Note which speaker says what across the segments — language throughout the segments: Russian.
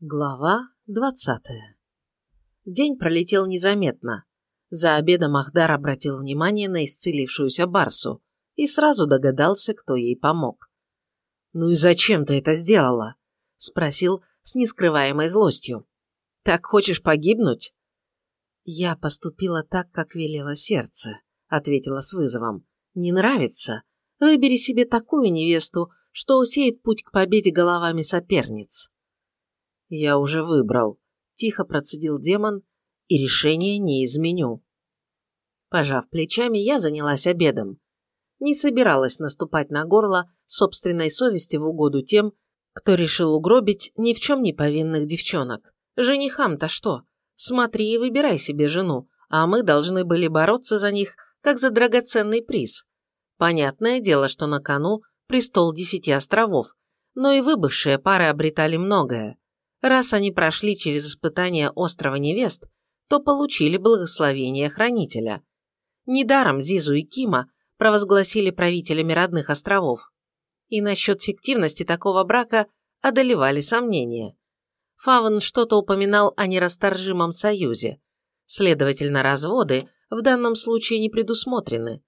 Speaker 1: Глава двадцатая День пролетел незаметно. За обедом Ахдар обратил внимание на исцелившуюся Барсу и сразу догадался, кто ей помог. «Ну и зачем ты это сделала?» – спросил с нескрываемой злостью. «Так хочешь погибнуть?» «Я поступила так, как велело сердце», – ответила с вызовом. «Не нравится? Выбери себе такую невесту, что усеет путь к победе головами соперниц». «Я уже выбрал», – тихо процедил демон, – «и решение не изменю». Пожав плечами, я занялась обедом. Не собиралась наступать на горло собственной совести в угоду тем, кто решил угробить ни в чем не повинных девчонок. Женихам-то что? Смотри и выбирай себе жену, а мы должны были бороться за них, как за драгоценный приз. Понятное дело, что на кону престол десяти островов, но и выбывшие пары обретали многое. Раз они прошли через испытание острова невест, то получили благословение хранителя. Недаром Зизу и Кима провозгласили правителями родных островов. И насчет фиктивности такого брака одолевали сомнения. Фавн что-то упоминал о нерасторжимом союзе. Следовательно, разводы в данном случае не предусмотрены.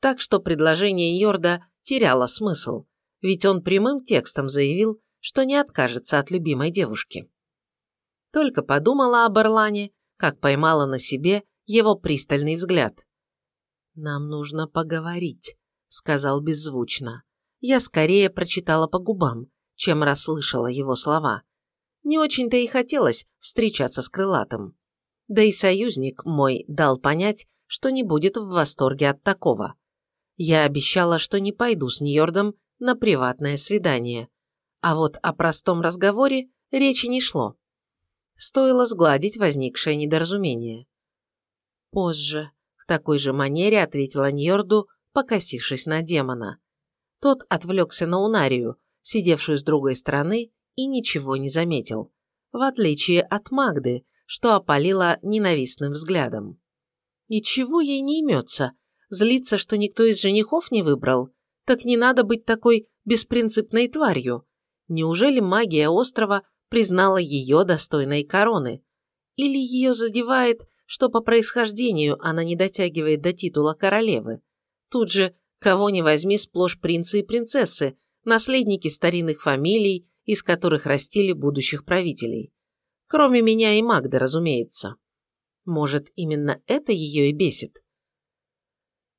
Speaker 1: Так что предложение Йорда теряло смысл, ведь он прямым текстом заявил, что не откажется от любимой девушки. Только подумала об Орлане, как поймала на себе его пристальный взгляд. «Нам нужно поговорить», — сказал беззвучно. Я скорее прочитала по губам, чем расслышала его слова. Не очень-то и хотелось встречаться с крылатым. Да и союзник мой дал понять, что не будет в восторге от такого. Я обещала, что не пойду с Ньордом на приватное свидание, а вот о простом разговоре речи не шло. Стоило сгладить возникшее недоразумение. Позже, в такой же манере ответила Ньорду, покосившись на демона. Тот отвлекся на Унарию, сидевшую с другой стороны, и ничего не заметил, в отличие от Магды, что опалила ненавистным взглядом. И чего ей не имется? Злиться, что никто из женихов не выбрал? Так не надо быть такой беспринципной тварью. Неужели магия острова признала ее достойной короны? Или ее задевает, что по происхождению она не дотягивает до титула королевы? Тут же, кого ни возьми, сплошь принцы и принцессы, наследники старинных фамилий, из которых растили будущих правителей. Кроме меня и Магды, разумеется. Может, именно это ее и бесит?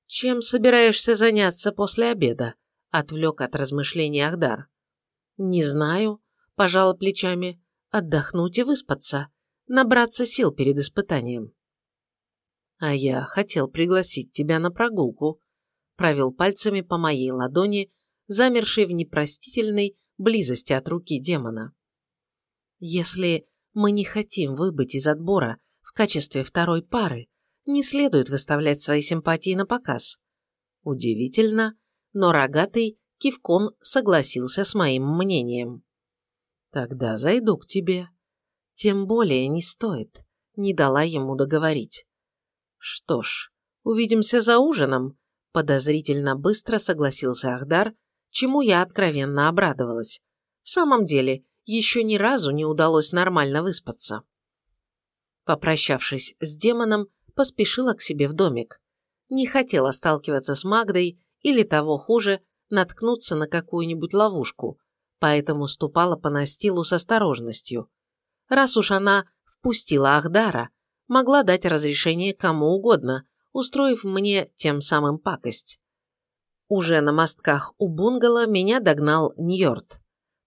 Speaker 1: «Чем собираешься заняться после обеда?» – отвлек от размышлений Ахдар. «Не знаю», – пожала плечами. «Отдохнуть и выспаться. Набраться сил перед испытанием». «А я хотел пригласить тебя на прогулку», – провел пальцами по моей ладони, замершей в непростительной близости от руки демона. «Если мы не хотим выбыть из отбора в качестве второй пары, не следует выставлять свои симпатии на показ». Удивительно, но рогатый кивком согласился с моим мнением. «Тогда зайду к тебе». «Тем более не стоит», — не дала ему договорить. «Что ж, увидимся за ужином», — подозрительно быстро согласился Ахдар, чему я откровенно обрадовалась. В самом деле, еще ни разу не удалось нормально выспаться. Попрощавшись с демоном, поспешила к себе в домик. Не хотела сталкиваться с Магдой или того хуже, наткнуться на какую-нибудь ловушку, поэтому ступала по настилу с осторожностью. Раз уж она впустила Ахдара, могла дать разрешение кому угодно, устроив мне тем самым пакость. Уже на мостках у бунгало меня догнал Ньорд.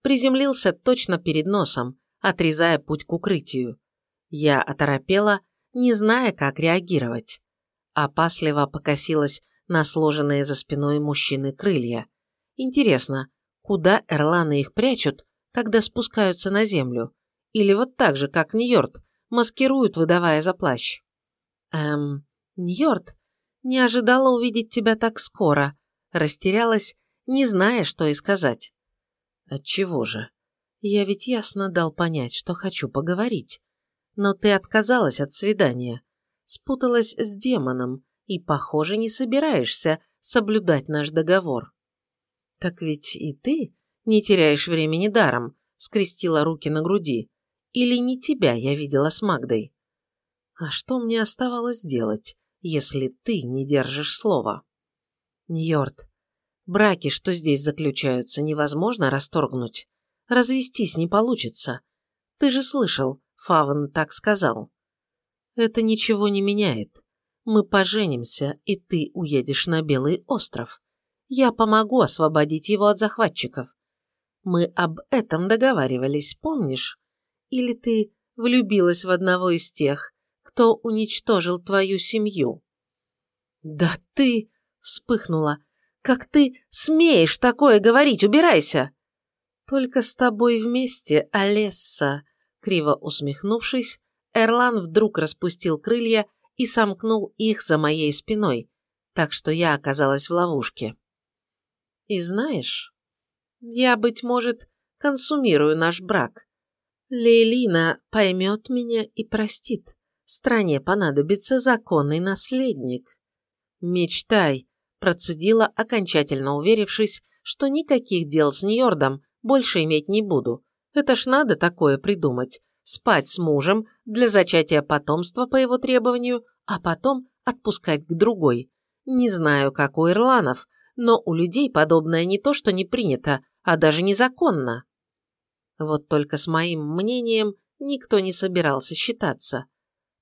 Speaker 1: Приземлился точно перед носом, отрезая путь к укрытию. Я оторопела, не зная, как реагировать. Опасливо покосилась на сложенные за спиной мужчины крылья. Интересно, куда эрланы их прячут, когда спускаются на землю? Или вот так же, как Ньорд, маскируют, выдавая за плащ? Эм, Ньорд, не ожидала увидеть тебя так скоро. Растерялась, не зная, что и сказать. Отчего же? Я ведь ясно дал понять, что хочу поговорить. Но ты отказалась от свидания. Спуталась с демоном и, похоже, не собираешься соблюдать наш договор. «Так ведь и ты не теряешь времени даром», – скрестила руки на груди. Или не тебя я видела с Магдой? А что мне оставалось делать, если ты не держишь слова? Ньорд, браки, что здесь заключаются, невозможно расторгнуть. Развестись не получится. Ты же слышал, Фавн так сказал. Это ничего не меняет. Мы поженимся, и ты уедешь на Белый остров. Я помогу освободить его от захватчиков. Мы об этом договаривались, помнишь? Или ты влюбилась в одного из тех, кто уничтожил твою семью?» «Да ты!» – вспыхнула. «Как ты смеешь такое говорить? Убирайся!» «Только с тобой вместе, Олесса!» Криво усмехнувшись, Эрлан вдруг распустил крылья и сомкнул их за моей спиной, так что я оказалась в ловушке. И знаешь, я, быть может, консумирую наш брак. Лейлина поймет меня и простит. Стране понадобится законный наследник. Мечтай, процедила, окончательно уверившись, что никаких дел с Ньордом больше иметь не буду. Это ж надо такое придумать. Спать с мужем для зачатия потомства по его требованию, а потом отпускать к другой. Не знаю, как у ирланов, но у людей подобное не то, что не принято, а даже незаконно. Вот только с моим мнением никто не собирался считаться.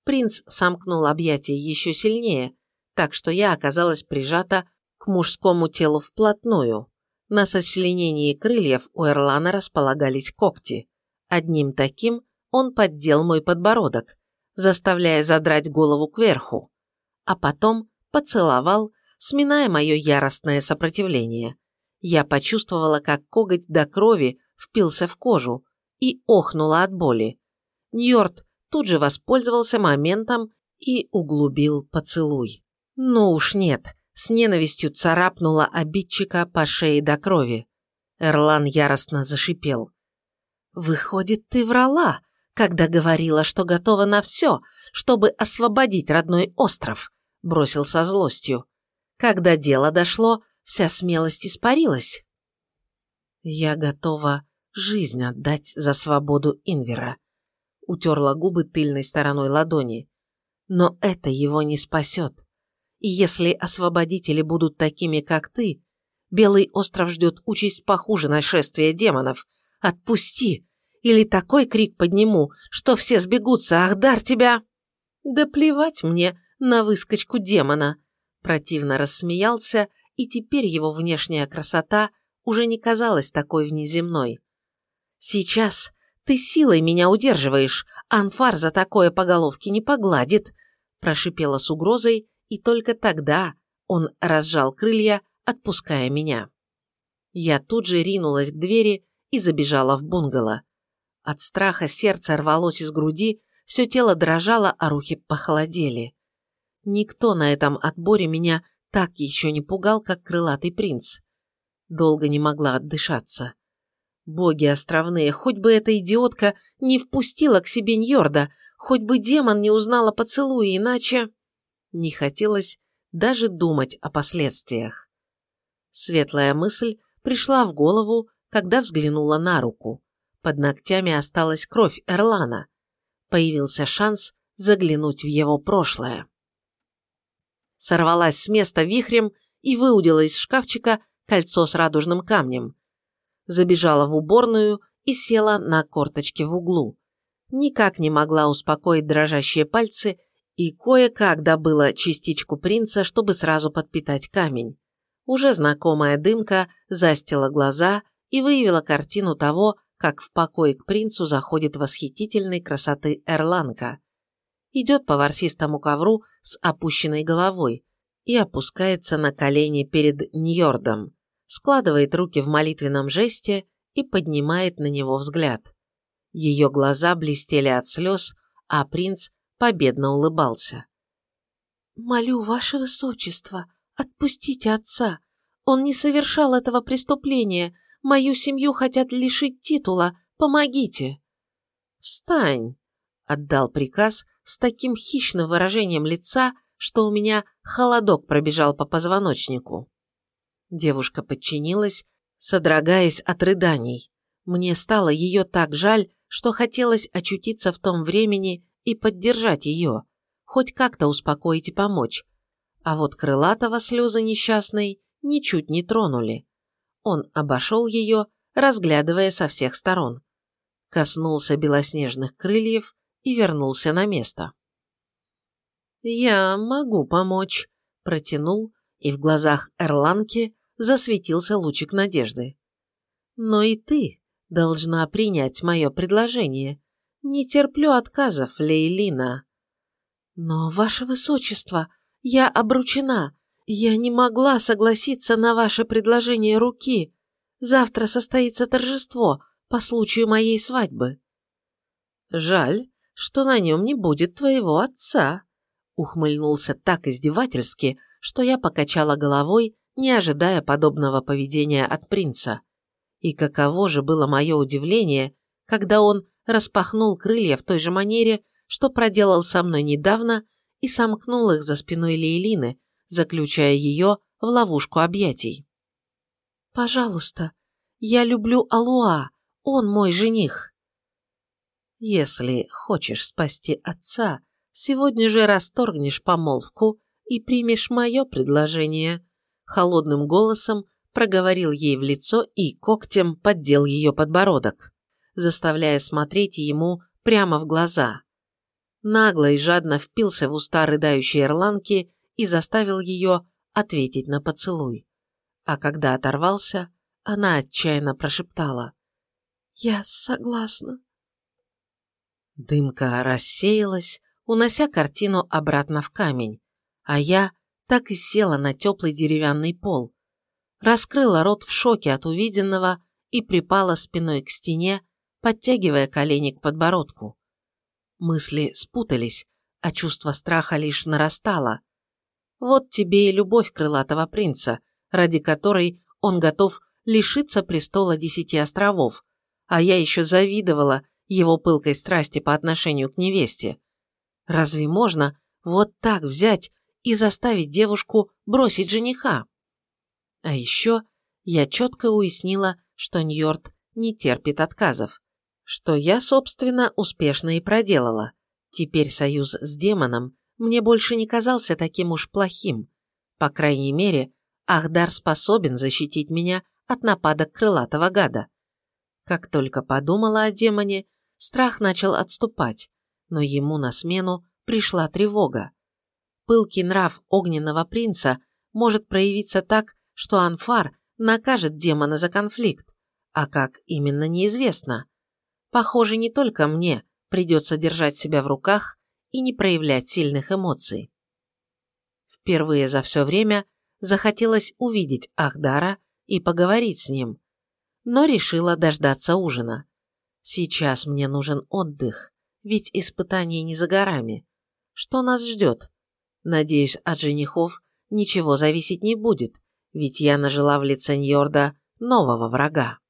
Speaker 1: Принц сомкнул объятия еще сильнее, так что я оказалась прижата к мужскому телу вплотную. На сочленении крыльев у Эрлана располагались когти. Одним таким он поддел мой подбородок, заставляя задрать голову кверху, а потом поцеловал, сминая мое яростное сопротивление. Я почувствовала, как коготь до крови впился в кожу и охнула от боли. Ньорд тут же воспользовался моментом и углубил поцелуй. Ну уж нет, с ненавистью царапнула обидчика по шее до крови. Эрлан яростно зашипел. «Выходит, ты врала, когда говорила, что готова на все, чтобы освободить родной остров», бросил со злостью. Когда дело дошло, вся смелость испарилась. «Я готова жизнь отдать за свободу Инвера», утерла губы тыльной стороной ладони. «Но это его не спасет. И если освободители будут такими, как ты, Белый остров ждет участь похуже нашествия демонов. Отпусти! Или такой крик подниму, что все сбегутся, ах, дар тебя!» «Да плевать мне на выскочку демона!» Противно рассмеялся, и теперь его внешняя красота уже не казалась такой внеземной. «Сейчас ты силой меня удерживаешь, Анфар за такое по головке не погладит», прошипела с угрозой, и только тогда он разжал крылья, отпуская меня. Я тут же ринулась к двери и забежала в бунгало. От страха сердце рвалось из груди, все тело дрожало, а руки похолодели. Никто на этом отборе меня так еще не пугал, как крылатый принц. Долго не могла отдышаться. Боги островные, хоть бы эта идиотка не впустила к себе Ньорда, хоть бы демон не узнала поцелуя, иначе... Не хотелось даже думать о последствиях. Светлая мысль пришла в голову, когда взглянула на руку. Под ногтями осталась кровь Эрлана. Появился шанс заглянуть в его прошлое сорвалась с места вихрем и выудила из шкафчика кольцо с радужным камнем. Забежала в уборную и села на корточке в углу. Никак не могла успокоить дрожащие пальцы и кое-как добыла частичку принца, чтобы сразу подпитать камень. Уже знакомая дымка застила глаза и выявила картину того, как в покой к принцу заходит восхитительной красоты Эрланка идет по ворсистому ковру с опущенной головой и опускается на колени перед Ньордом, складывает руки в молитвенном жесте и поднимает на него взгляд. Ее глаза блестели от слез, а принц победно улыбался. «Молю, ваше высочество, отпустите отца. Он не совершал этого преступления. Мою семью хотят лишить титула. Помогите!» «Встань!» – отдал приказ, с таким хищным выражением лица, что у меня холодок пробежал по позвоночнику. Девушка подчинилась, содрогаясь от рыданий. Мне стало ее так жаль, что хотелось очутиться в том времени и поддержать ее, хоть как-то успокоить и помочь. А вот Крылатого слезы несчастной ничуть не тронули. Он обошел ее, разглядывая со всех сторон. Коснулся белоснежных крыльев и вернулся на место. «Я могу помочь», – протянул, и в глазах Эрланки засветился лучик надежды. «Но и ты должна принять мое предложение. Не терплю отказов, Лейлина». «Но, ваше высочество, я обручена. Я не могла согласиться на ваше предложение руки. Завтра состоится торжество по случаю моей свадьбы». «Жаль, что на нем не будет твоего отца», ухмыльнулся так издевательски, что я покачала головой, не ожидая подобного поведения от принца. И каково же было мое удивление, когда он распахнул крылья в той же манере, что проделал со мной недавно, и сомкнул их за спиной Лейлины, заключая ее в ловушку объятий. «Пожалуйста, я люблю Алуа, он мой жених». «Если хочешь спасти отца, сегодня же расторгнешь помолвку и примешь мое предложение», холодным голосом проговорил ей в лицо и когтем поддел ее подбородок, заставляя смотреть ему прямо в глаза. Нагло и жадно впился в уста рыдающей ирландки и заставил ее ответить на поцелуй. А когда оторвался, она отчаянно прошептала «Я согласна». Дымка рассеялась, унося картину обратно в камень, а я так и села на теплый деревянный пол, раскрыла рот в шоке от увиденного и припала спиной к стене, подтягивая колени к подбородку. Мысли спутались, а чувство страха лишь нарастало. Вот тебе и любовь крылатого принца, ради которой он готов лишиться престола десяти островов, а я еще завидовала его пылкой страсти по отношению к невесте. Разве можно вот так взять и заставить девушку бросить жениха? А еще я четко уяснила, что Ньорд не терпит отказов, что я, собственно, успешно и проделала. Теперь союз с демоном мне больше не казался таким уж плохим. По крайней мере, Ахдар способен защитить меня от нападок крылатого гада. Как только подумала о демоне, страх начал отступать, но ему на смену пришла тревога. Пылкий нрав огненного принца может проявиться так, что Анфар накажет демона за конфликт, а как именно неизвестно. Похоже, не только мне придется держать себя в руках и не проявлять сильных эмоций. Впервые за все время захотелось увидеть Ахдара и поговорить с ним, но решила дождаться ужина. Сейчас мне нужен отдых, ведь испытание не за горами. Что нас ждет? Надеюсь, от женихов ничего зависеть не будет, ведь я нажила в лице Ньорда нового врага.